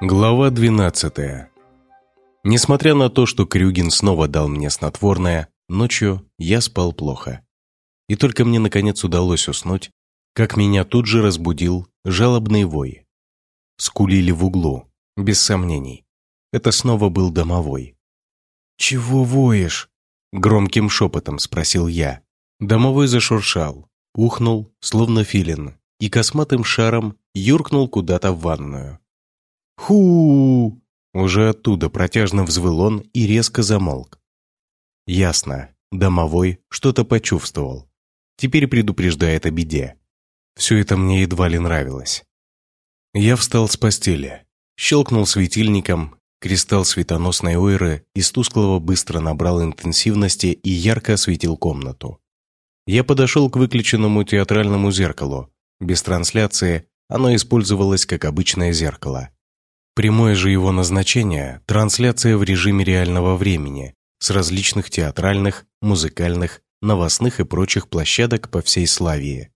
Глава 12 Несмотря на то, что Крюгин снова дал мне снотворное, ночью я спал плохо. И только мне наконец удалось уснуть, как меня тут же разбудил жалобный вой. Скулили в углу, без сомнений. Это снова был домовой. «Чего воешь?» – громким шепотом спросил я. Домовой зашуршал, ухнул, словно филин, и косматым шаром юркнул куда-то в ванную. ху Уже оттуда протяжно взвыл он и резко замолк. Ясно, домовой что-то почувствовал. Теперь предупреждает о беде. Все это мне едва ли нравилось. Я встал с постели, щелкнул светильником, кристалл светоносной ойры из тусклого быстро набрал интенсивности и ярко осветил комнату. Я подошел к выключенному театральному зеркалу. Без трансляции оно использовалось как обычное зеркало. Прямое же его назначение – трансляция в режиме реального времени с различных театральных, музыкальных, новостных и прочих площадок по всей Славии.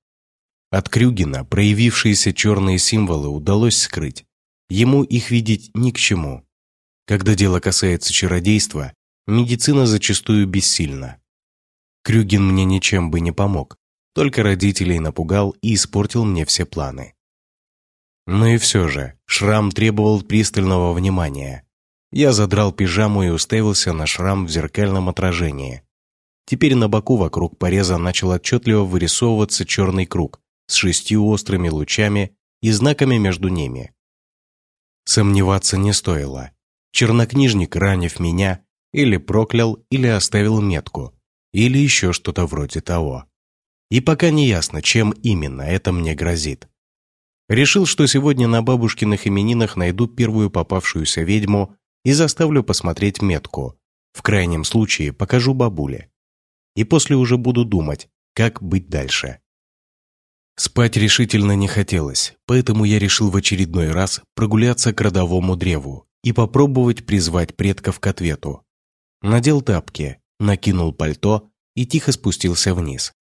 От Крюгина проявившиеся черные символы удалось скрыть. Ему их видеть ни к чему. Когда дело касается чародейства, медицина зачастую бессильна. Крюгин мне ничем бы не помог, только родителей напугал и испортил мне все планы. Но и все же, шрам требовал пристального внимания. Я задрал пижаму и уставился на шрам в зеркальном отражении. Теперь на боку вокруг пореза начал отчетливо вырисовываться черный круг с шестью острыми лучами и знаками между ними. Сомневаться не стоило. Чернокнижник, ранив меня, или проклял, или оставил метку – или еще что-то вроде того. И пока не ясно, чем именно это мне грозит. Решил, что сегодня на бабушкиных именинах найду первую попавшуюся ведьму и заставлю посмотреть метку. В крайнем случае покажу бабуле. И после уже буду думать, как быть дальше. Спать решительно не хотелось, поэтому я решил в очередной раз прогуляться к родовому древу и попробовать призвать предков к ответу. Надел тапки, накинул пальто и тихо спустился вниз.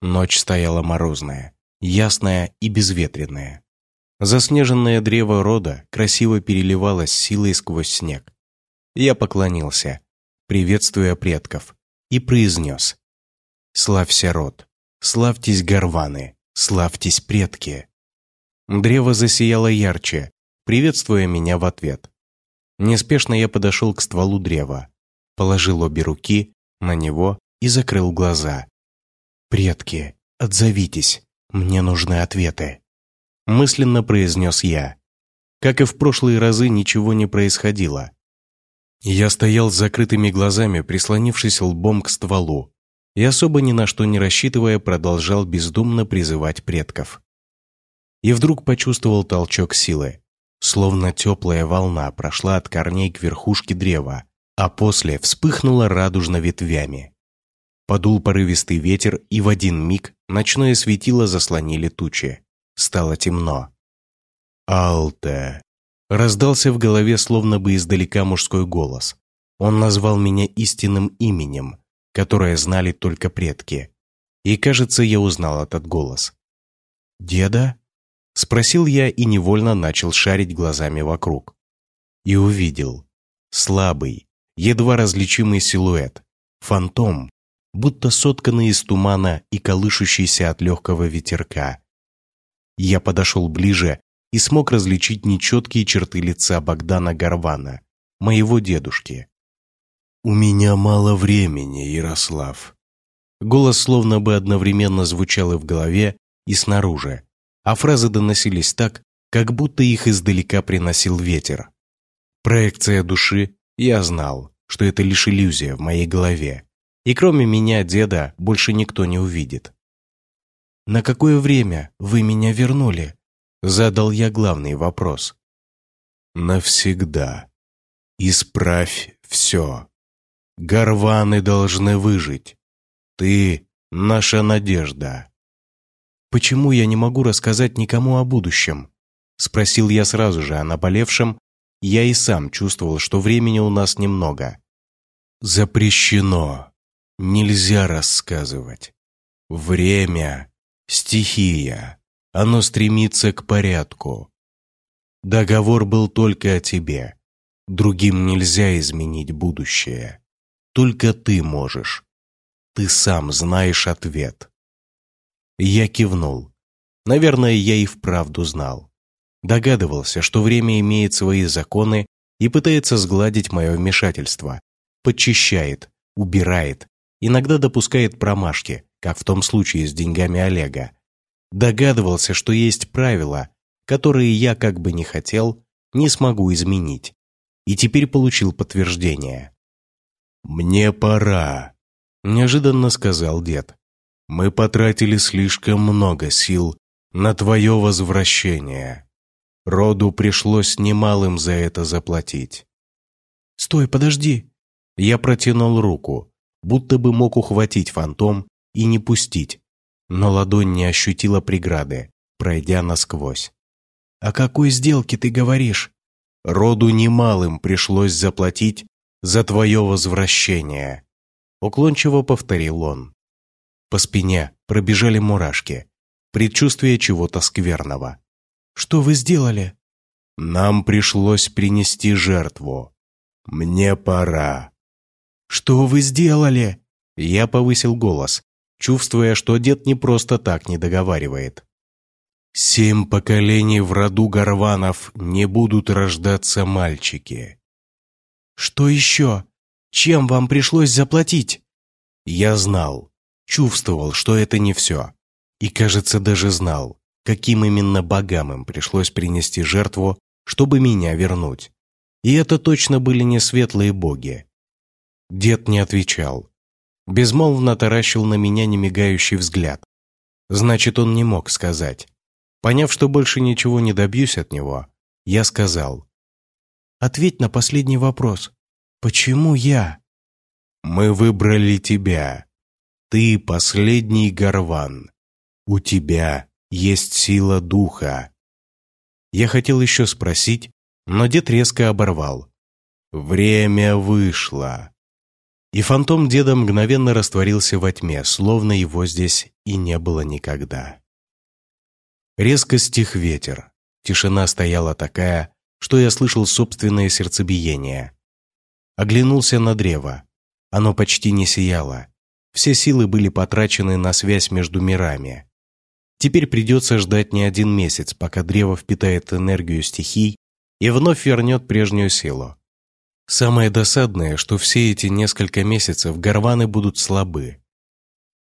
Ночь стояла морозная, ясная и безветренная. Заснеженное древо рода красиво переливалось силой сквозь снег. Я поклонился, приветствуя предков, и произнес «Славься, род! Славьтесь, горваны! Славьтесь, предки!» Древо засияло ярче, приветствуя меня в ответ. Неспешно я подошел к стволу древа, положил обе руки на него и закрыл глаза. «Предки, отзовитесь, мне нужны ответы», – мысленно произнес я. Как и в прошлые разы, ничего не происходило. Я стоял с закрытыми глазами, прислонившись лбом к стволу, и особо ни на что не рассчитывая, продолжал бездумно призывать предков. И вдруг почувствовал толчок силы, словно теплая волна прошла от корней к верхушке древа, а после вспыхнула радужно ветвями. Подул порывистый ветер, и в один миг ночное светило заслонили тучи. Стало темно. «Алте!» Раздался в голове словно бы издалека мужской голос. Он назвал меня истинным именем, которое знали только предки. И, кажется, я узнал этот голос. «Деда?» Спросил я и невольно начал шарить глазами вокруг. И увидел. Слабый, едва различимый силуэт. Фантом, будто сотканный из тумана и колышущийся от легкого ветерка. Я подошел ближе и смог различить нечеткие черты лица Богдана Горвана, моего дедушки. «У меня мало времени, Ярослав». Голос словно бы одновременно звучал и в голове, и снаружи, а фразы доносились так, как будто их издалека приносил ветер. Проекция души я знал, что это лишь иллюзия в моей голове, и кроме меня, деда, больше никто не увидит. «На какое время вы меня вернули?» Задал я главный вопрос. «Навсегда. Исправь все. Горваны должны выжить. Ты — наша надежда». «Почему я не могу рассказать никому о будущем?» Спросил я сразу же о наболевшем я и сам чувствовал, что времени у нас немного. Запрещено. Нельзя рассказывать. Время — стихия. Оно стремится к порядку. Договор был только о тебе. Другим нельзя изменить будущее. Только ты можешь. Ты сам знаешь ответ. Я кивнул. Наверное, я и вправду знал. Догадывался, что время имеет свои законы и пытается сгладить мое вмешательство. Подчищает, убирает, иногда допускает промашки, как в том случае с деньгами Олега. Догадывался, что есть правила, которые я, как бы не хотел, не смогу изменить. И теперь получил подтверждение. «Мне пора», – неожиданно сказал дед. «Мы потратили слишком много сил на твое возвращение. Роду пришлось немалым за это заплатить». «Стой, подожди!» Я протянул руку, будто бы мог ухватить фантом и не пустить, но ладонь не ощутила преграды, пройдя насквозь. «О какой сделке ты говоришь?» «Роду немалым пришлось заплатить за твое возвращение», уклончиво повторил он. По спине пробежали мурашки, предчувствие чего-то скверного. «Что вы сделали?» «Нам пришлось принести жертву. Мне пора». «Что вы сделали?» Я повысил голос, чувствуя, что дед не просто так не договаривает. Семь поколений в роду Горванов не будут рождаться мальчики. Что еще? Чем вам пришлось заплатить? Я знал, чувствовал, что это не все. И, кажется, даже знал, каким именно богам им пришлось принести жертву, чтобы меня вернуть. И это точно были не светлые боги. Дед не отвечал, безмолвно таращил на меня немигающий взгляд. Значит, он не мог сказать. Поняв, что больше ничего не добьюсь от него, я сказал. «Ответь на последний вопрос. Почему я?» «Мы выбрали тебя. Ты последний горван. У тебя есть сила духа». Я хотел еще спросить, но дед резко оборвал. «Время вышло и фантом деда мгновенно растворился во тьме, словно его здесь и не было никогда. Резко стих ветер. Тишина стояла такая, что я слышал собственное сердцебиение. Оглянулся на древо. Оно почти не сияло. Все силы были потрачены на связь между мирами. Теперь придется ждать не один месяц, пока древо впитает энергию стихий и вновь вернет прежнюю силу. Самое досадное, что все эти несколько месяцев горваны будут слабы.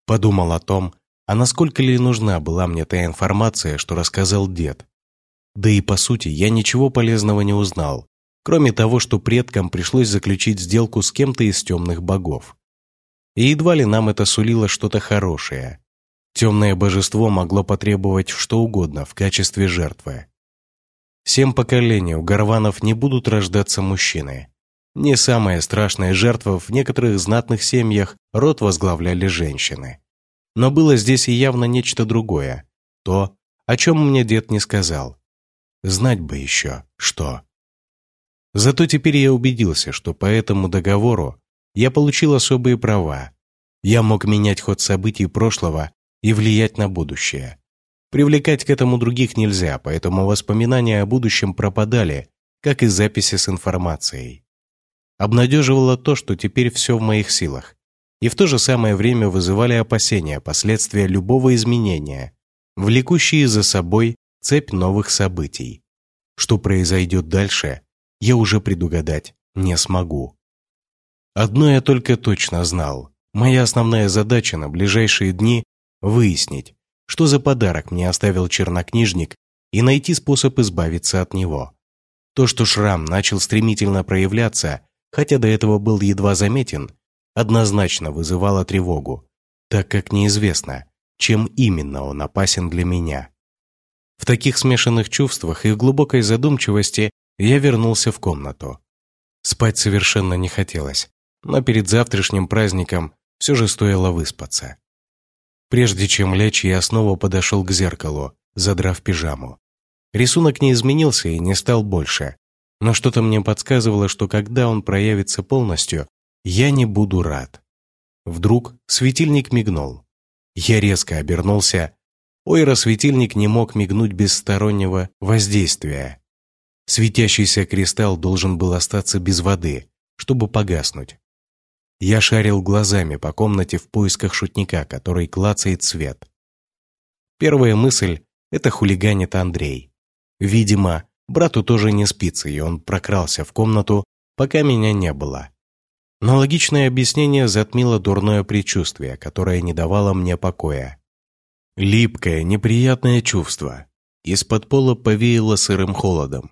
Подумал о том, а насколько ли нужна была мне та информация, что рассказал дед. Да и по сути я ничего полезного не узнал, кроме того, что предкам пришлось заключить сделку с кем-то из темных богов. И едва ли нам это сулило что-то хорошее. Темное божество могло потребовать что угодно в качестве жертвы. Семь поколений у горванов не будут рождаться мужчины. Не самая страшная жертва в некоторых знатных семьях род возглавляли женщины. Но было здесь и явно нечто другое. То, о чем мне дед не сказал. Знать бы еще, что. Зато теперь я убедился, что по этому договору я получил особые права. Я мог менять ход событий прошлого и влиять на будущее. Привлекать к этому других нельзя, поэтому воспоминания о будущем пропадали, как и записи с информацией. Обнадеживало то, что теперь все в моих силах. И в то же самое время вызывали опасения последствия любого изменения, влекущие за собой цепь новых событий. Что произойдет дальше, я уже предугадать не смогу. Одно я только точно знал. Моя основная задача на ближайшие дни – выяснить, что за подарок мне оставил чернокнижник и найти способ избавиться от него. То, что шрам начал стремительно проявляться, хотя до этого был едва заметен, однозначно вызывало тревогу, так как неизвестно, чем именно он опасен для меня. В таких смешанных чувствах и глубокой задумчивости я вернулся в комнату. Спать совершенно не хотелось, но перед завтрашним праздником все же стоило выспаться. Прежде чем лечь, я снова подошел к зеркалу, задрав пижаму. Рисунок не изменился и не стал больше, но что-то мне подсказывало, что когда он проявится полностью, я не буду рад. Вдруг светильник мигнул. Я резко обернулся. Ойра-светильник не мог мигнуть без стороннего воздействия. Светящийся кристалл должен был остаться без воды, чтобы погаснуть. Я шарил глазами по комнате в поисках шутника, который клацает свет. Первая мысль – это хулиганит Андрей. Видимо, брату тоже не спится, и он прокрался в комнату, пока меня не было. Но логичное объяснение затмило дурное предчувствие, которое не давало мне покоя. Липкое, неприятное чувство. Из-под пола повеяло сырым холодом.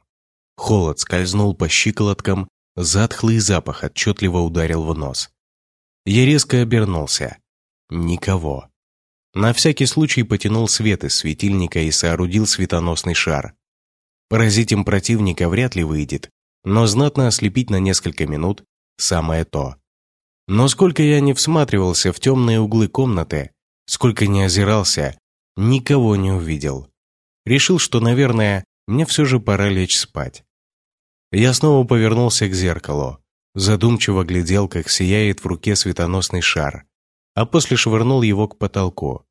Холод скользнул по щиколоткам, затхлый запах отчетливо ударил в нос. Я резко обернулся. Никого. На всякий случай потянул свет из светильника и соорудил светоносный шар. Поразить им противника вряд ли выйдет, но знатно ослепить на несколько минут – самое то. Но сколько я не всматривался в темные углы комнаты, сколько не озирался, никого не увидел. Решил, что, наверное, мне все же пора лечь спать. Я снова повернулся к зеркалу, задумчиво глядел, как сияет в руке светоносный шар, а после швырнул его к потолку.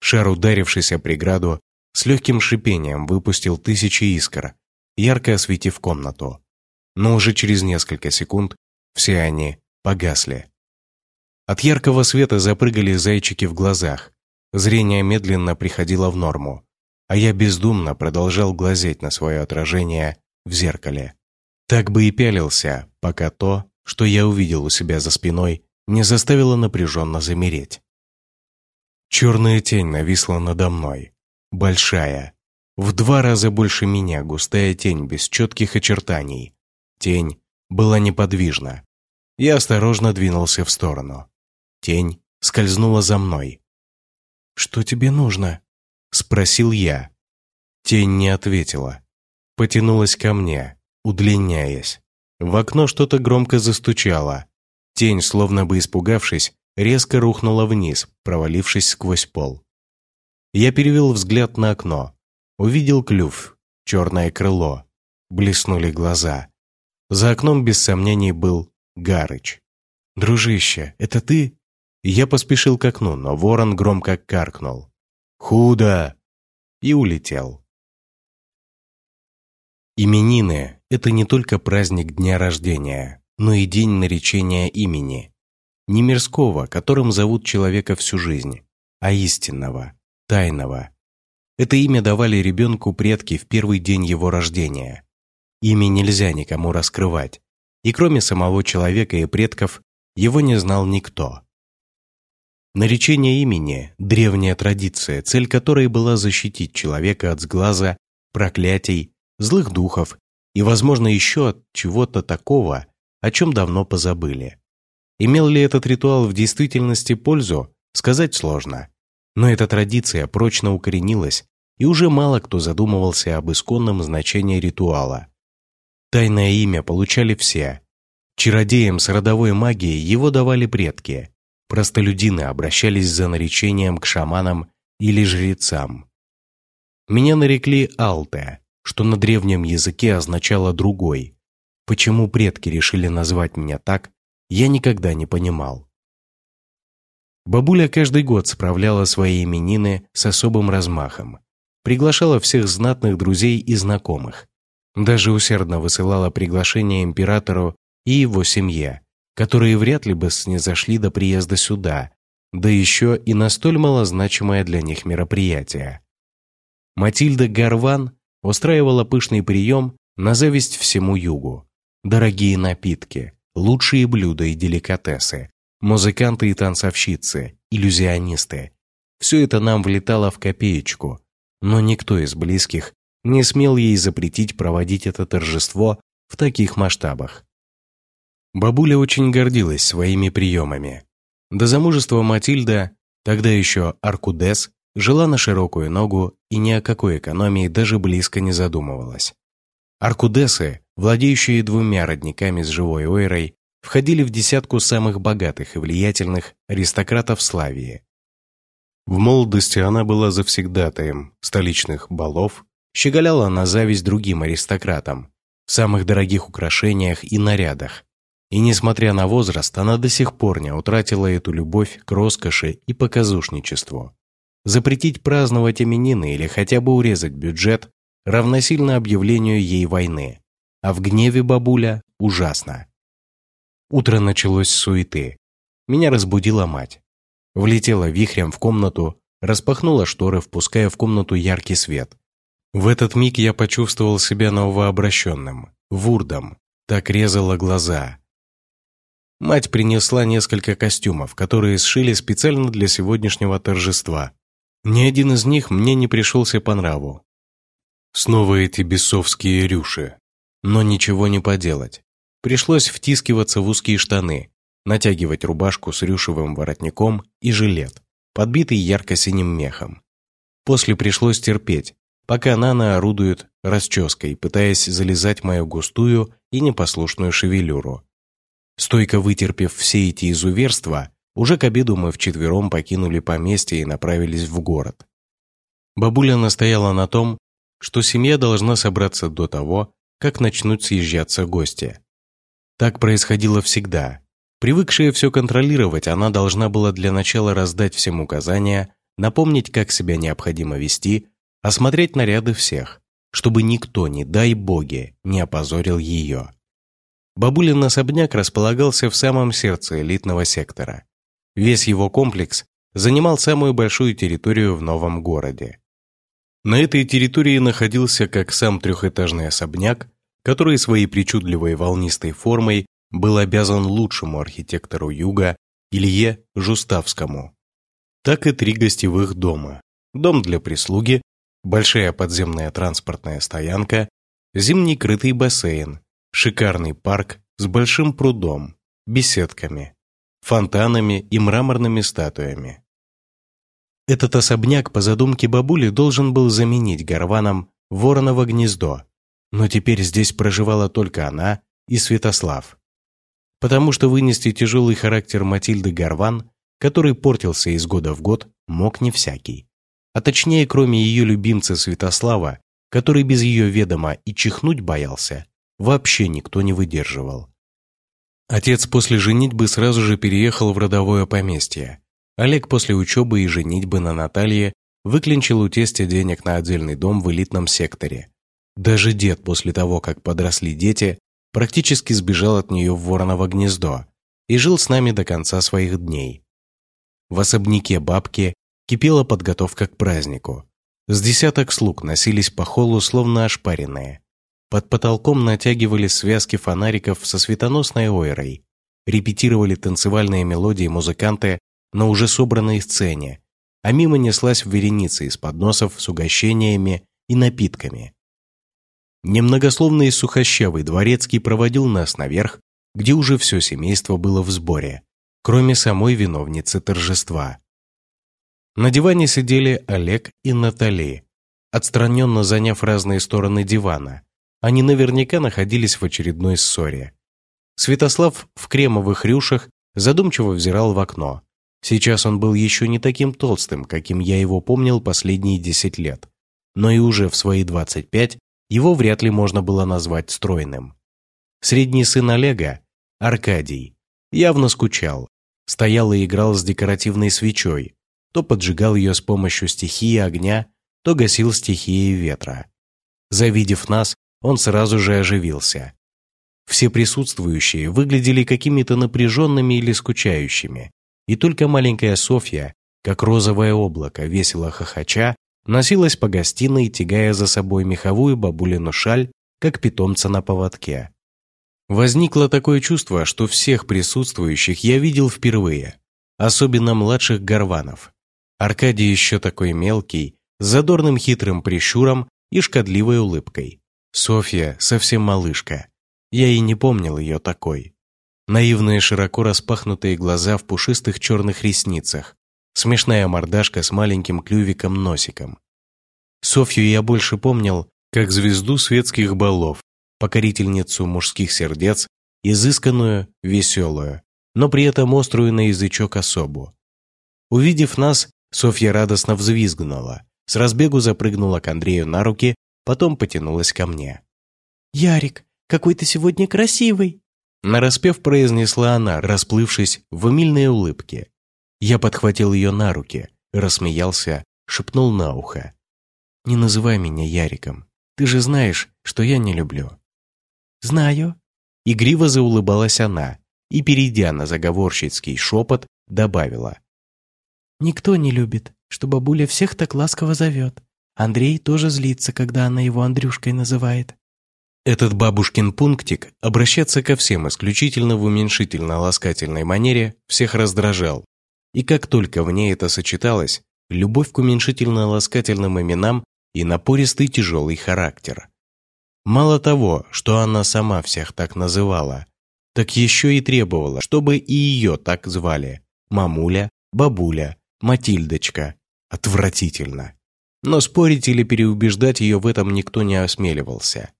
Шар, ударившись о преграду, с легким шипением выпустил тысячи искр, ярко осветив комнату. Но уже через несколько секунд все они погасли. От яркого света запрыгали зайчики в глазах, зрение медленно приходило в норму, а я бездумно продолжал глазеть на свое отражение в зеркале. Так бы и пялился, пока то, что я увидел у себя за спиной, не заставило напряженно замереть. Черная тень нависла надо мной. Большая. В два раза больше меня, густая тень без четких очертаний. Тень была неподвижна. Я осторожно двинулся в сторону. Тень скользнула за мной. «Что тебе нужно?» — спросил я. Тень не ответила. Потянулась ко мне, удлиняясь. В окно что-то громко застучало. Тень, словно бы испугавшись, резко рухнула вниз, провалившись сквозь пол. Я перевел взгляд на окно. Увидел клюв, черное крыло. Блеснули глаза. За окном без сомнений был Гарыч. «Дружище, это ты?» Я поспешил к окну, но ворон громко каркнул. «Худо!» и улетел. Именины – это не только праздник дня рождения, но и день наречения имени. Не мирского, которым зовут человека всю жизнь, а истинного, тайного. Это имя давали ребенку предки в первый день его рождения. Имя нельзя никому раскрывать, и кроме самого человека и предков, его не знал никто. Наречение имени – древняя традиция, цель которой была защитить человека от сглаза, проклятий, злых духов и, возможно, еще от чего-то такого, о чем давно позабыли. Имел ли этот ритуал в действительности пользу, сказать сложно. Но эта традиция прочно укоренилась, и уже мало кто задумывался об исконном значении ритуала. Тайное имя получали все. Чародеям с родовой магией его давали предки. Простолюдины обращались за наречением к шаманам или жрецам. Меня нарекли Алте, что на древнем языке означало «другой». Почему предки решили назвать меня так, я никогда не понимал. Бабуля каждый год справляла свои именины с особым размахом. Приглашала всех знатных друзей и знакомых. Даже усердно высылала приглашение императору и его семье, которые вряд ли бы снизошли до приезда сюда, да еще и на столь малозначимое для них мероприятие. Матильда Гарван устраивала пышный прием на зависть всему югу. Дорогие напитки, лучшие блюда и деликатесы, музыканты и танцовщицы, иллюзионисты. Все это нам влетало в копеечку, но никто из близких не смел ей запретить проводить это торжество в таких масштабах. Бабуля очень гордилась своими приемами. До замужества Матильда, тогда еще Аркудес, жила на широкую ногу и ни о какой экономии даже близко не задумывалась. Аркудесы, владеющие двумя родниками с живой ойрой, входили в десятку самых богатых и влиятельных аристократов Славии. В молодости она была завсегдатаем столичных балов, щеголяла на зависть другим аристократам, в самых дорогих украшениях и нарядах. И несмотря на возраст, она до сих пор не утратила эту любовь к роскоши и показушничеству. Запретить праздновать именины или хотя бы урезать бюджет равносильно объявлению ей войны. А в гневе бабуля ужасно. Утро началось с суеты. Меня разбудила мать. Влетела вихрем в комнату, распахнула шторы, впуская в комнату яркий свет. В этот миг я почувствовал себя новообращенным, вурдом, так резала глаза. Мать принесла несколько костюмов, которые сшили специально для сегодняшнего торжества. Ни один из них мне не пришелся по нраву. Снова эти бесовские рюши. Но ничего не поделать. Пришлось втискиваться в узкие штаны, натягивать рубашку с рюшевым воротником и жилет, подбитый ярко-синим мехом. После пришлось терпеть, пока Нана орудует расческой, пытаясь залезать мою густую и непослушную шевелюру. Стойко вытерпев все эти изуверства, уже к обеду мы вчетвером покинули поместье и направились в город. Бабуля настояла на том, что семья должна собраться до того, как начнут съезжаться гости. Так происходило всегда. Привыкшая все контролировать, она должна была для начала раздать всем указания, напомнить, как себя необходимо вести, осмотреть наряды всех, чтобы никто, не дай боги, не опозорил ее. Бабулин особняк располагался в самом сердце элитного сектора. Весь его комплекс занимал самую большую территорию в новом городе. На этой территории находился как сам трехэтажный особняк, который своей причудливой волнистой формой был обязан лучшему архитектору Юга Илье Жуставскому, так и три гостевых дома. Дом для прислуги, большая подземная транспортная стоянка, зимний крытый бассейн, шикарный парк с большим прудом, беседками, фонтанами и мраморными статуями. Этот особняк по задумке бабули должен был заменить Горваном Вороново гнездо, но теперь здесь проживала только она и Святослав. Потому что вынести тяжелый характер Матильды Горван, который портился из года в год, мог не всякий а точнее, кроме ее любимца Святослава, который без ее ведома и чихнуть боялся, вообще никто не выдерживал. Отец после женитьбы сразу же переехал в родовое поместье. Олег после учебы и женитьбы на Наталье выклинчил у тестя денег на отдельный дом в элитном секторе. Даже дед после того, как подросли дети, практически сбежал от нее в вороново гнездо и жил с нами до конца своих дней. В особняке бабки кипела подготовка к празднику. С десяток слуг носились по холлу, словно ошпаренные. Под потолком натягивали связки фонариков со светоносной ойрой. Репетировали танцевальные мелодии музыканты на уже собранной сцене, а мимо неслась в веренице из подносов с угощениями и напитками. Немногословный и сухощавый дворецкий проводил нас наверх, где уже все семейство было в сборе, кроме самой виновницы торжества. На диване сидели Олег и Натали, отстраненно заняв разные стороны дивана. Они наверняка находились в очередной ссоре. Святослав в кремовых рюшах задумчиво взирал в окно. Сейчас он был еще не таким толстым, каким я его помнил последние десять лет. Но и уже в свои двадцать пять его вряд ли можно было назвать стройным. Средний сын Олега, Аркадий, явно скучал. Стоял и играл с декоративной свечой, то поджигал ее с помощью стихии огня, то гасил стихией ветра. Завидев нас, он сразу же оживился. Все присутствующие выглядели какими-то напряженными или скучающими, и только маленькая Софья, как розовое облако, весело хохоча, носилась по гостиной, тягая за собой меховую бабулину шаль, как питомца на поводке. Возникло такое чувство, что всех присутствующих я видел впервые, особенно младших горванов, Аркадий еще такой мелкий, с задорным хитрым прищуром и шкодливой улыбкой. Софья совсем малышка. Я и не помнил ее такой. Наивные широко распахнутые глаза в пушистых черных ресницах, смешная мордашка с маленьким клювиком-носиком. Софью я больше помнил, как звезду светских балов, покорительницу мужских сердец, изысканную, веселую, но при этом острую на язычок особу. Увидев нас, Софья радостно взвизгнула, с разбегу запрыгнула к Андрею на руки, потом потянулась ко мне. «Ярик, какой ты сегодня красивый!» Нараспев произнесла она, расплывшись в умильной улыбке. Я подхватил ее на руки, рассмеялся, шепнул на ухо. «Не называй меня Яриком. Ты же знаешь, что я не люблю». «Знаю». Игриво заулыбалась она и, перейдя на заговорщицкий шепот, добавила. «Никто не любит, что бабуля всех так ласково зовет. Андрей тоже злится, когда она его Андрюшкой называет». Этот бабушкин пунктик обращаться ко всем исключительно в уменьшительно-ласкательной манере всех раздражал. И как только в ней это сочеталось, любовь к уменьшительно-ласкательным именам и напористый тяжелый характер. Мало того, что она сама всех так называла, так еще и требовала, чтобы и ее так звали. Мамуля, бабуля, Матильдочка. Отвратительно. Но спорить или переубеждать ее в этом никто не осмеливался.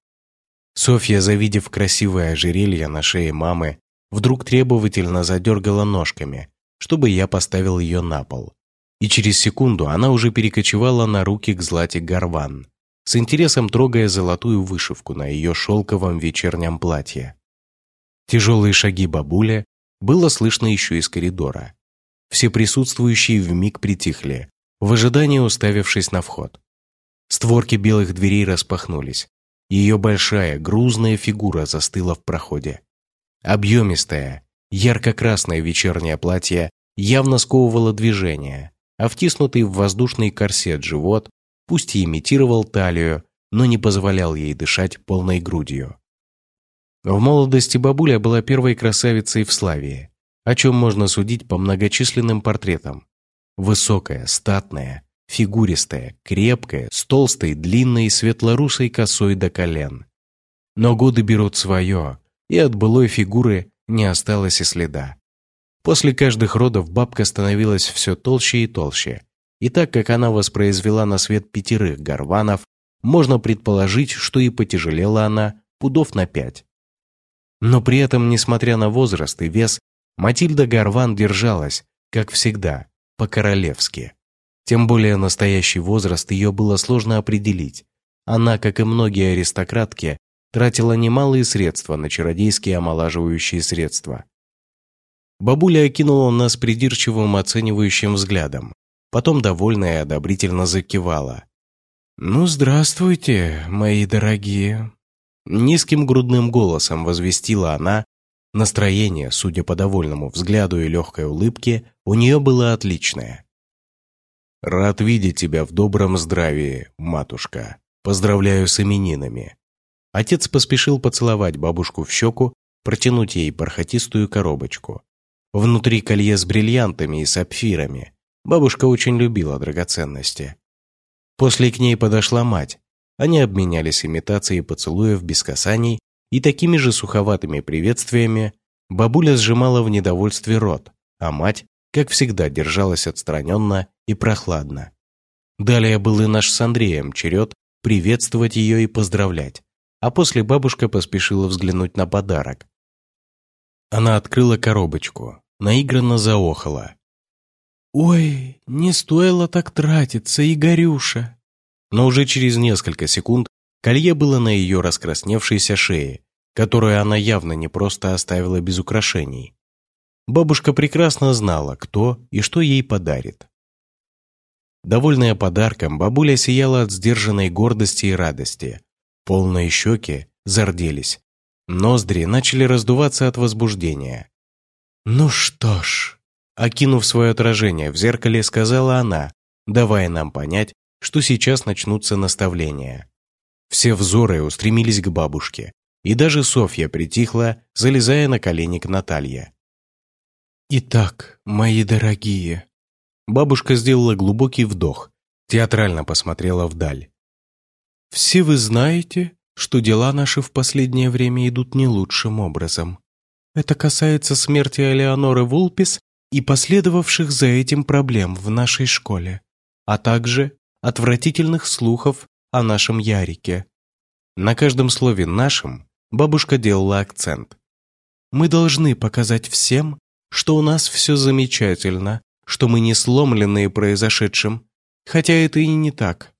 Софья, завидев красивое ожерелье на шее мамы, вдруг требовательно задергала ножками, чтобы я поставил ее на пол. И через секунду она уже перекочевала на руки к Злате Гарван, с интересом трогая золотую вышивку на ее шелковом вечернем платье. Тяжелые шаги бабуля было слышно еще из коридора. Все присутствующие вмиг притихли, в ожидании уставившись на вход. Створки белых дверей распахнулись, ее большая, грузная фигура застыла в проходе. Объемистое, ярко-красное вечернее платье явно сковывало движение, а втиснутый в воздушный корсет живот пусть и имитировал талию, но не позволял ей дышать полной грудью. В молодости бабуля была первой красавицей в Славии, о чем можно судить по многочисленным портретам. Высокая, статная, фигуристая, крепкая, с толстой, длинной, светлорусой косой до колен. Но годы берут свое, и от былой фигуры не осталось и следа. После каждых родов бабка становилась все толще и толще, и так как она воспроизвела на свет пятерых горванов, можно предположить, что и потяжелела она пудов на пять. Но при этом, несмотря на возраст и вес, Матильда Гарван держалась, как всегда, по-королевски. Тем более настоящий возраст ее было сложно определить. Она, как и многие аристократки, тратила немалые средства на чародейские омолаживающие средства. Бабуля окинула нас придирчивым оценивающим взглядом, потом довольно и одобрительно закивала. «Ну, здравствуйте, мои дорогие!» Низким грудным голосом возвестила она. Настроение, судя по довольному взгляду и легкой улыбке, у нее было отличное. Рад видеть тебя в добром здравии, матушка. Поздравляю с именинами. Отец поспешил поцеловать бабушку в щеку, протянуть ей бархатистую коробочку. Внутри колье с бриллиантами и сапфирами. Бабушка очень любила драгоценности. После к ней подошла мать. Они обменялись имитацией поцелуев без касаний и такими же суховатыми приветствиями бабуля сжимала в недовольстве рот, а мать как всегда, держалась отстраненно и прохладно. Далее был и наш с Андреем черед приветствовать ее и поздравлять, а после бабушка поспешила взглянуть на подарок. Она открыла коробочку, наигранно заохала. «Ой, не стоило так тратиться, Игорюша!» Но уже через несколько секунд колье было на ее раскрасневшейся шее, которую она явно не просто оставила без украшений. Бабушка прекрасно знала, кто и что ей подарит. Довольная подарком, бабуля сияла от сдержанной гордости и радости. Полные щеки зарделись. Ноздри начали раздуваться от возбуждения. «Ну что ж», окинув свое отражение в зеркале, сказала она, давая нам понять, что сейчас начнутся наставления. Все взоры устремились к бабушке, и даже Софья притихла, залезая на колени к Наталье. «Итак, мои дорогие...» Бабушка сделала глубокий вдох, театрально посмотрела вдаль. «Все вы знаете, что дела наши в последнее время идут не лучшим образом. Это касается смерти Элеоноры Вулпис и последовавших за этим проблем в нашей школе, а также отвратительных слухов о нашем Ярике. На каждом слове «нашем» бабушка делала акцент. Мы должны показать всем, что у нас все замечательно, что мы не сломленные произошедшим, хотя это и не так.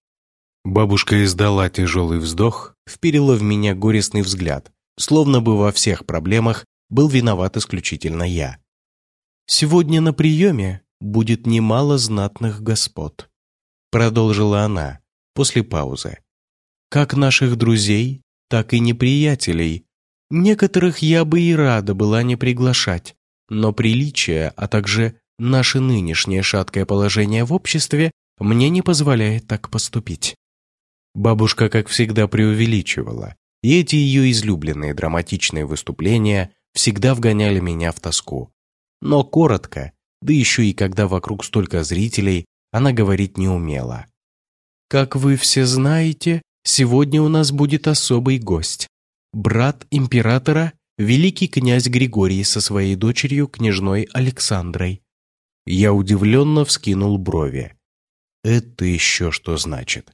Бабушка издала тяжелый вздох, вперила в меня горестный взгляд, словно бы во всех проблемах был виноват исключительно я. Сегодня на приеме будет немало знатных господ. продолжила она после паузы. «Как наших друзей, так и неприятелей. Некоторых я бы и рада была не приглашать, но приличие, а также наше нынешнее шаткое положение в обществе мне не позволяет так поступить». Бабушка, как всегда, преувеличивала, и эти ее излюбленные драматичные выступления всегда вгоняли меня в тоску. Но коротко, да еще и когда вокруг столько зрителей, она говорить не умела. «Как вы все знаете, сегодня у нас будет особый гость. Брат императора, великий князь Григорий со своей дочерью, княжной Александрой». Я удивленно вскинул брови. «Это еще что значит?»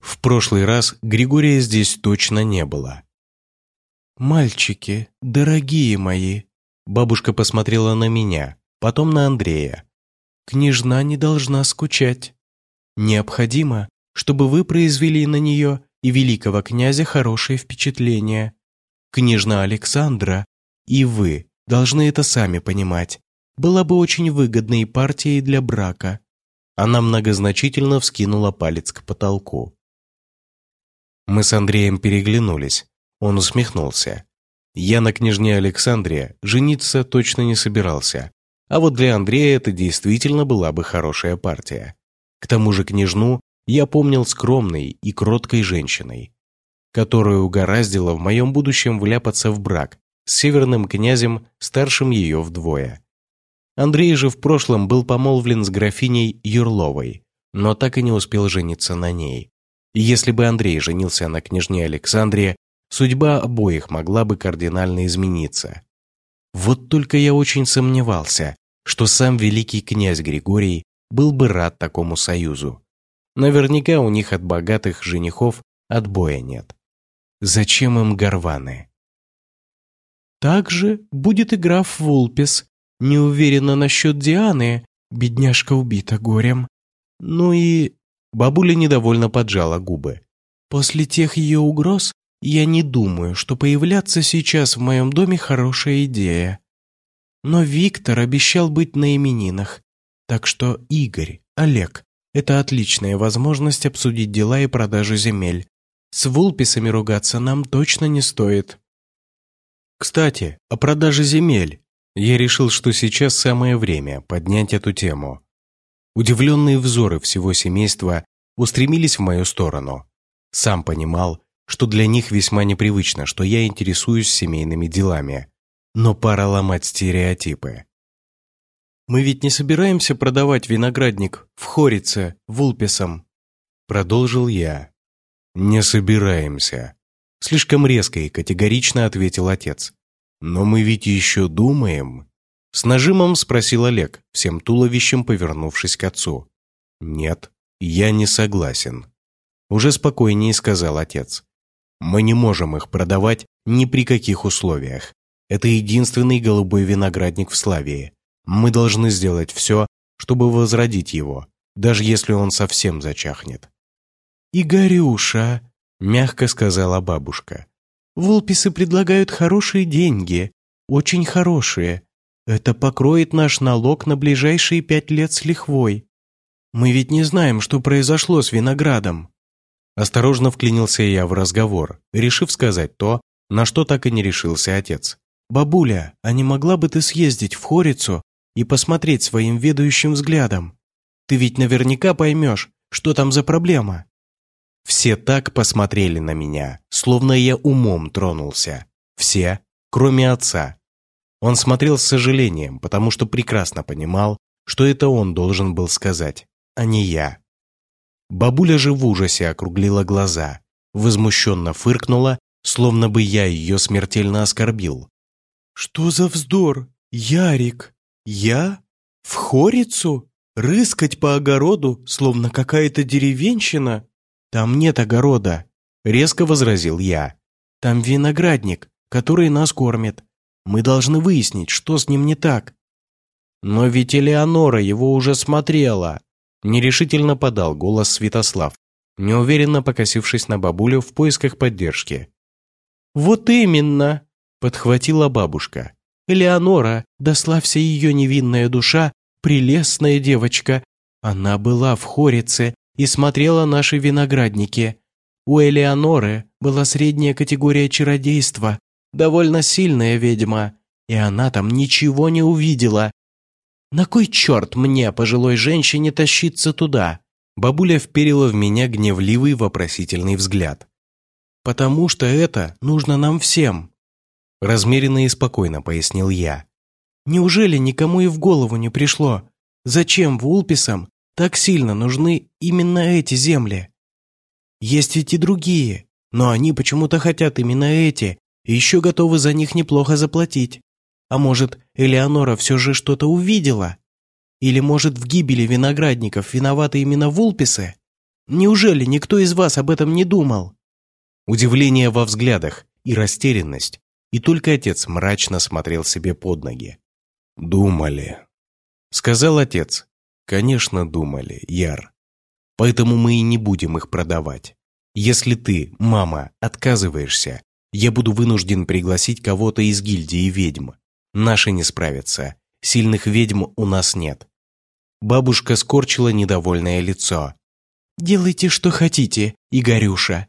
В прошлый раз Григория здесь точно не было. «Мальчики, дорогие мои!» Бабушка посмотрела на меня, потом на Андрея. «Княжна не должна скучать. Необходимо, чтобы вы произвели на нее и великого князя хорошее впечатление. Княжна Александра и вы должны это сами понимать. Была бы очень выгодной партией для брака». Она многозначительно вскинула палец к потолку. Мы с Андреем переглянулись. Он усмехнулся. Я на княжне Александре жениться точно не собирался. А вот для Андрея это действительно была бы хорошая партия. К тому же княжну я помнил скромной и кроткой женщиной, которую угораздило в моем будущем вляпаться в брак с северным князем, старшим ее вдвое. Андрей же в прошлом был помолвлен с графиней Юрловой, но так и не успел жениться на ней. Если бы Андрей женился на княжне Александре, судьба обоих могла бы кардинально измениться. Вот только я очень сомневался, что сам великий князь Григорий был бы рад такому союзу. Наверняка у них от богатых женихов отбоя нет. Зачем им горваны? Также будет игра в Вулпис. Не насчет Дианы, бедняжка убита горем. Ну и Бабуля недовольно поджала губы. «После тех ее угроз я не думаю, что появляться сейчас в моем доме хорошая идея. Но Виктор обещал быть на именинах, так что Игорь, Олег, это отличная возможность обсудить дела и продажу земель. С вулписами ругаться нам точно не стоит». Кстати, о продаже земель. Я решил, что сейчас самое время поднять эту тему. Удивленные взоры всего семейства устремились в мою сторону. Сам понимал, что для них весьма непривычно, что я интересуюсь семейными делами. Но пора ломать стереотипы. «Мы ведь не собираемся продавать виноградник в Хорице, Вулписом», продолжил я. «Не собираемся», слишком резко и категорично ответил отец. «Но мы ведь еще думаем». С нажимом спросил Олег, всем туловищем повернувшись к отцу. «Нет, я не согласен», – уже спокойнее сказал отец. «Мы не можем их продавать ни при каких условиях. Это единственный голубой виноградник в Славии. Мы должны сделать все, чтобы возродить его, даже если он совсем зачахнет». «Игорюша», – мягко сказала бабушка, – «волписы предлагают хорошие деньги, очень хорошие. Это покроет наш налог на ближайшие пять лет с лихвой. Мы ведь не знаем, что произошло с виноградом». Осторожно вклинился я в разговор, решив сказать то, на что так и не решился отец. «Бабуля, а не могла бы ты съездить в Хорицу и посмотреть своим ведающим взглядом? Ты ведь наверняка поймешь, что там за проблема». Все так посмотрели на меня, словно я умом тронулся. Все, кроме отца, он смотрел с сожалением, потому что прекрасно понимал, что это он должен был сказать, а не я. Бабуля же в ужасе округлила глаза, возмущенно фыркнула, словно бы я ее смертельно оскорбил. «Что за вздор? Ярик? Я? В Хорицу? Рыскать по огороду, словно какая-то деревенщина? Там нет огорода», — резко возразил я. «Там виноградник, который нас кормит. Мы должны выяснить, что с ним не так». «Но ведь Элеонора его уже смотрела», – нерешительно подал голос Святослав, неуверенно покосившись на бабулю в поисках поддержки. «Вот именно», – подхватила бабушка. «Элеонора, да славься ее невинная душа, прелестная девочка. Она была в Хорице и смотрела наши виноградники. У Элеоноры была средняя категория чародейства, довольно сильная ведьма, и она там ничего не увидела. На кой черт мне, пожилой женщине, тащиться туда? Бабуля вперила в меня гневливый вопросительный взгляд. «Потому что это нужно нам всем», – размеренно и спокойно пояснил я. «Неужели никому и в голову не пришло, зачем вулписам так сильно нужны именно эти земли? Есть ведь и другие, но они почему-то хотят именно эти и еще готовы за них неплохо заплатить. А может, Элеонора все же что-то увидела? Или, может, в гибели виноградников виноваты именно вулписы? Неужели никто из вас об этом не думал?» Удивление во взглядах и растерянность, и только отец мрачно смотрел себе под ноги. «Думали», — сказал отец. «Конечно, думали, Яр. Поэтому мы и не будем их продавать. Если ты, мама, отказываешься, я буду вынужден пригласить кого-то из гильдии ведьм. Наши не справятся. Сильных ведьм у нас нет. Бабушка скорчила недовольное лицо. «Делайте, что хотите, Игорюша.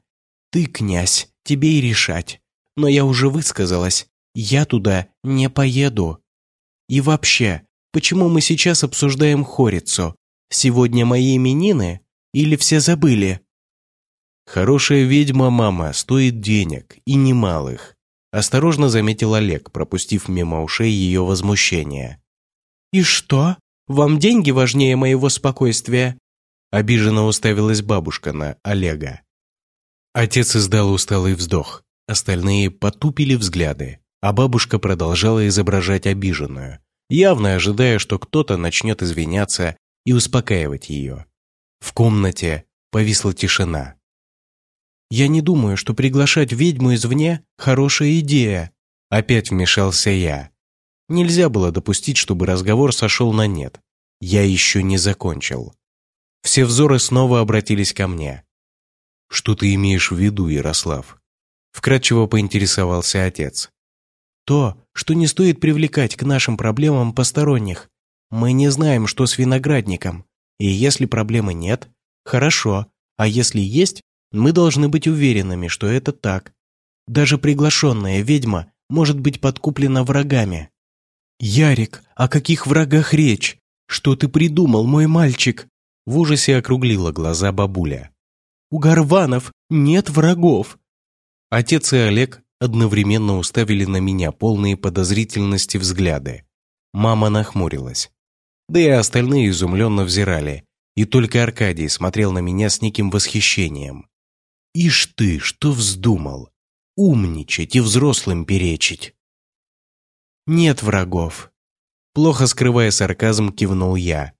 Ты, князь, тебе и решать. Но я уже высказалась. Я туда не поеду. И вообще, почему мы сейчас обсуждаем Хорицу? Сегодня мои именины? Или все забыли?» «Хорошая ведьма, мама, стоит денег, и немалых», осторожно заметил Олег, пропустив мимо ушей ее возмущение. «И что? Вам деньги важнее моего спокойствия?» Обиженно уставилась бабушка на Олега. Отец издал усталый вздох, остальные потупили взгляды, а бабушка продолжала изображать обиженную, явно ожидая, что кто-то начнет извиняться и успокаивать ее. В комнате повисла тишина. «Я не думаю, что приглашать ведьму извне – хорошая идея», – опять вмешался я. Нельзя было допустить, чтобы разговор сошел на нет. Я еще не закончил. Все взоры снова обратились ко мне. «Что ты имеешь в виду, Ярослав?» Вкратчиво поинтересовался отец. «То, что не стоит привлекать к нашим проблемам посторонних. Мы не знаем, что с виноградником. И если проблемы нет, хорошо. А если есть, мы должны быть уверенными, что это так. Даже приглашенная ведьма может быть подкуплена врагами. «Ярик, о каких врагах речь? Что ты придумал, мой мальчик?» В ужасе округлила глаза бабуля. «У Гарванов нет врагов!» Отец и Олег одновременно уставили на меня полные подозрительности взгляды. Мама нахмурилась. Да и остальные изумленно взирали, и только Аркадий смотрел на меня с неким восхищением. Ишь ты, что вздумал? Умничать и взрослым перечить. Нет врагов. Плохо скрывая сарказм, кивнул я.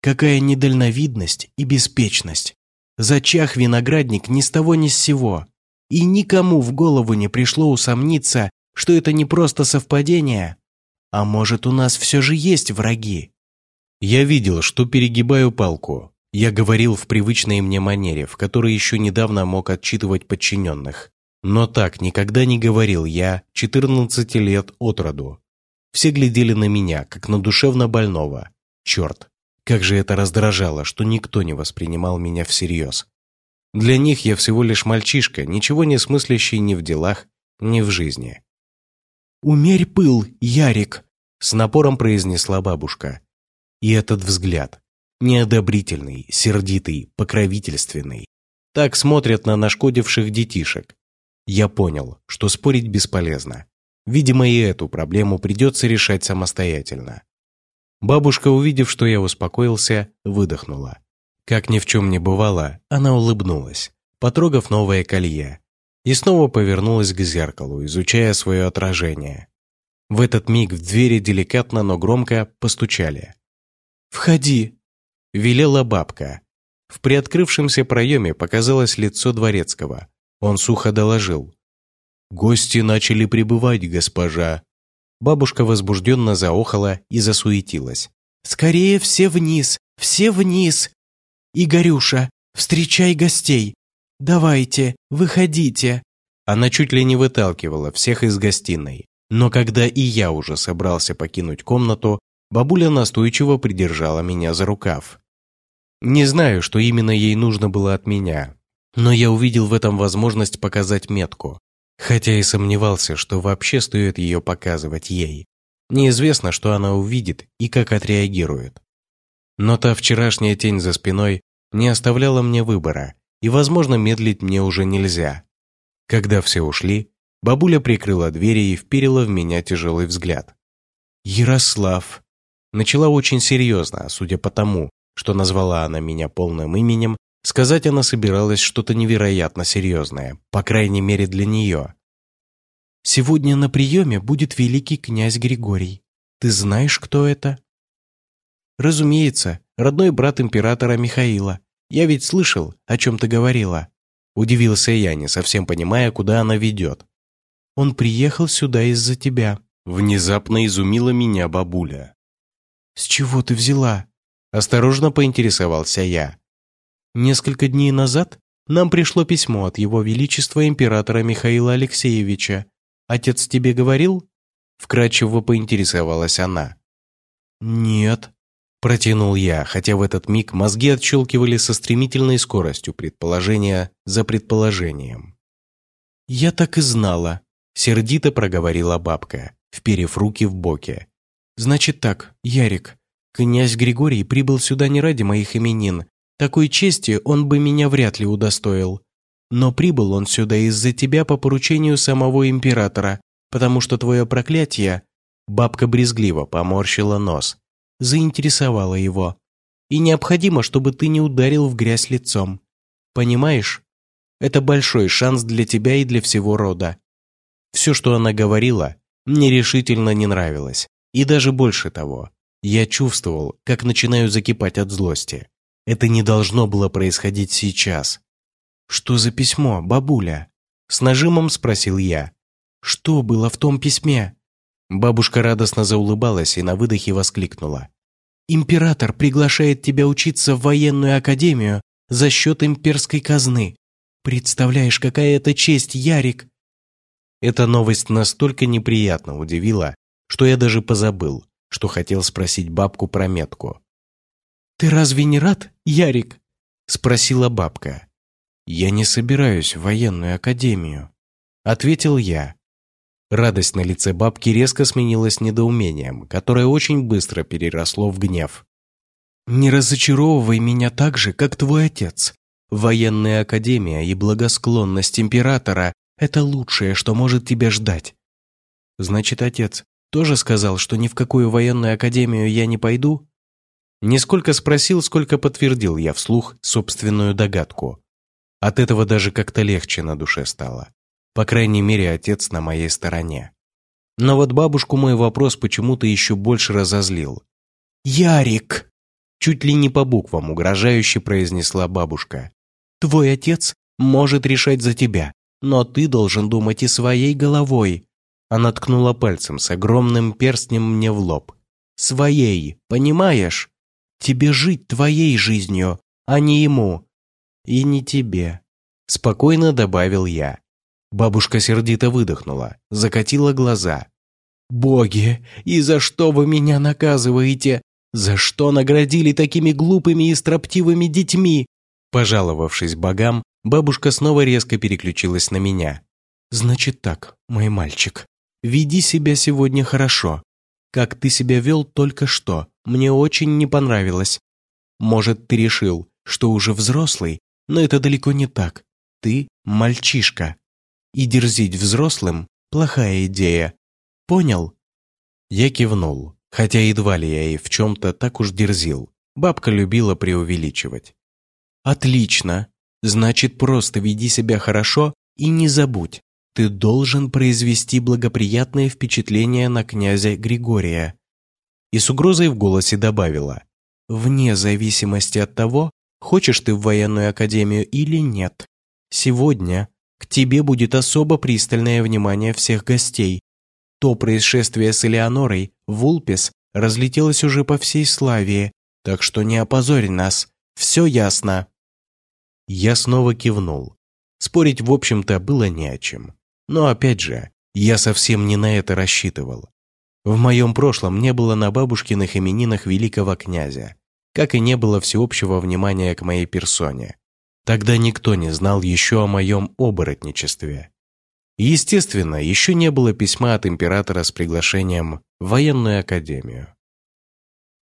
Какая недальновидность и беспечность. Зачах виноградник ни с того ни с сего. И никому в голову не пришло усомниться, что это не просто совпадение. А может, у нас все же есть враги? Я видел, что перегибаю палку, я говорил в привычной мне манере, в которой еще недавно мог отчитывать подчиненных. Но так никогда не говорил я 14 лет от роду. Все глядели на меня, как на душевно больного. Черт, как же это раздражало, что никто не воспринимал меня всерьез. Для них я всего лишь мальчишка, ничего не смыслящий ни в делах, ни в жизни. «Умерь пыл, Ярик!» — с напором произнесла бабушка. И этот взгляд, Неодобрительный, сердитый, покровительственный. Так смотрят на нашкодивших детишек. Я понял, что спорить бесполезно. Видимо, и эту проблему придется решать самостоятельно. Бабушка, увидев, что я успокоился, выдохнула. Как ни в чем не бывало, она улыбнулась, потрогав новое колье, и снова повернулась к зеркалу, изучая свое отражение. В этот миг в двери деликатно, но громко постучали. «Входи!» Велела бабка. В приоткрывшемся проеме показалось лицо дворецкого. Он сухо доложил. «Гости начали прибывать, госпожа». Бабушка возбужденно заохала и засуетилась. «Скорее все вниз, все вниз! Игорюша, встречай гостей! Давайте, выходите!» Она чуть ли не выталкивала всех из гостиной. Но когда и я уже собрался покинуть комнату, бабуля настойчиво придержала меня за рукав. Не знаю, что именно ей нужно было от меня, но я увидел в этом возможность показать метку, хотя и сомневался, что вообще стоит ее показывать ей. Неизвестно, что она увидит и как отреагирует. Но та вчерашняя тень за спиной не оставляла мне выбора, и, возможно, медлить мне уже нельзя. Когда все ушли, бабуля прикрыла двери и вперила в меня тяжелый взгляд. «Ярослав!» Начала очень серьезно, судя по тому, что назвала она меня полным именем, сказать она собиралась что-то невероятно серьезное, по крайней мере для нее. «Сегодня на приеме будет великий князь Григорий. Ты знаешь, кто это?» «Разумеется, родной брат императора Михаила. Я ведь слышал, о чем ты говорила». Удивился я, не совсем понимая, куда она ведет. «Он приехал сюда из-за тебя». Внезапно изумила меня бабуля. «С чего ты взяла?» Осторожно поинтересовался я. Несколько дней назад нам пришло письмо от Его Величества императора Михаила Алексеевича. Отец тебе говорил? Вкратчиво поинтересовалась она. Нет, Протянул я, хотя в этот миг мозги отщелкивали со стремительной скоростью предположения за предположением. «Я так и знала», — сердито проговорила бабка, вперев руки в боки. «Значит так, Ярик, князь Григорий прибыл сюда не ради моих именин. Такой чести он бы меня вряд ли удостоил. Но прибыл он сюда из-за тебя по поручению самого императора, потому что твое проклятие...» Бабка брезгливо поморщила нос заинтересовало его. И необходимо, чтобы ты не ударил в грязь лицом. Понимаешь? Это большой шанс для тебя и для всего рода. Все, что она говорила, мне решительно не нравилось. И даже больше того, я чувствовал, как начинаю закипать от злости. Это не должно было происходить сейчас. «Что за письмо, бабуля?» С нажимом спросил я. «Что было в том письме?» Бабушка радостно заулыбалась и на выдохе воскликнула. «Император приглашает тебя учиться в военную академию за счет имперской казны. Представляешь, какая это честь, Ярик!» Эта новость настолько неприятно удивила, что я даже позабыл, что хотел спросить бабку про метку. «Ты разве не рад, Ярик?» – спросила бабка. «Я не собираюсь в военную академию», – ответил я. Радость на лице бабки резко сменилась недоумением, которое очень быстро переросло в гнев. «Не разочаровывай меня так же, как твой отец. Военная академия и благосклонность императора – это лучшее, что может тебя ждать». «Значит, отец тоже сказал, что ни в какую военную академию я не пойду?» Не сколько спросил, сколько подтвердил я вслух собственную догадку. От этого даже как-то легче на душе стало. По крайней мере, отец на моей стороне. Но вот бабушку мой вопрос почему-то еще больше разозлил. «Ярик!» Чуть ли не по буквам угрожающе произнесла бабушка. «Твой отец может решать за тебя, но ты должен думать и своей головой». Она ткнула пальцем с огромным перстнем мне в лоб. «Своей, понимаешь? Тебе жить твоей жизнью, а не ему. И не тебе», спокойно добавил я. Бабушка сердито выдохнула, закатила глаза. «Боги, и за что вы меня наказываете? За что наградили такими глупыми и строптивыми детьми?» Пожаловавшись богам, бабушка снова резко переключилась на меня. «Значит так, мой мальчик, веди себя сегодня хорошо. Как ты себя вел только что, мне очень не понравилось. Может, ты решил, что уже взрослый, но это далеко не так. Ты мальчишка. И дерзить взрослым – плохая идея. Понял?» Я кивнул, хотя едва ли я и в чем-то так уж дерзил. Бабка любила преувеличивать. «Отлично. Значит, просто веди себя хорошо и не забудь. Ты должен произвести благоприятное впечатление на князя Григория». И с угрозой в голосе добавила. «Вне зависимости от того, хочешь ты в военную академию или нет. Сегодня к тебе будет особо пристальное внимание всех гостей. То происшествие с Элеонорой, Вулпес, разлетелось уже по всей Славии, так что не опозорь нас. Все ясно». Я снова кивнул. Спорить, в общем-то, было не о чем. Но опять же, я совсем не на это рассчитывал. В моем прошлом не было на бабушкиных именинах великого князя. как и не было всеобщего внимания к моей персоне. Тогда никто не знал еще о моем оборотничестве. Естественно, еще не было письма от императора с приглашением в военную академию.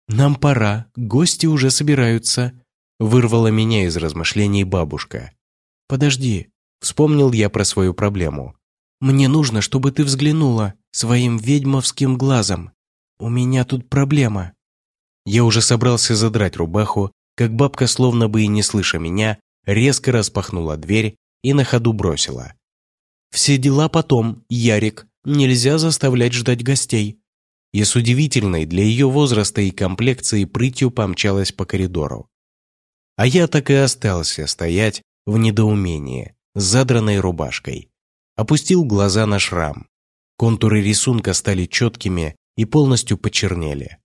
«Нам пора, гости уже собираются», — вырвала меня из размышлений бабушка. «Подожди», — вспомнил я про свою проблему. «Мне нужно, чтобы ты взглянула своим ведьмовским глазом. У меня тут проблема». Я уже собрался задрать рубаху, как бабка, словно бы и не слыша меня, резко распахнула дверь и на ходу бросила. «Все дела потом, Ярик, нельзя заставлять ждать гостей». И с удивительной для ее возраста и комплекции прытью помчалась по коридору. А я так и остался стоять в недоумении, с задранной рубашкой. Опустил глаза на шрам. Контуры рисунка стали четкими и полностью почернели.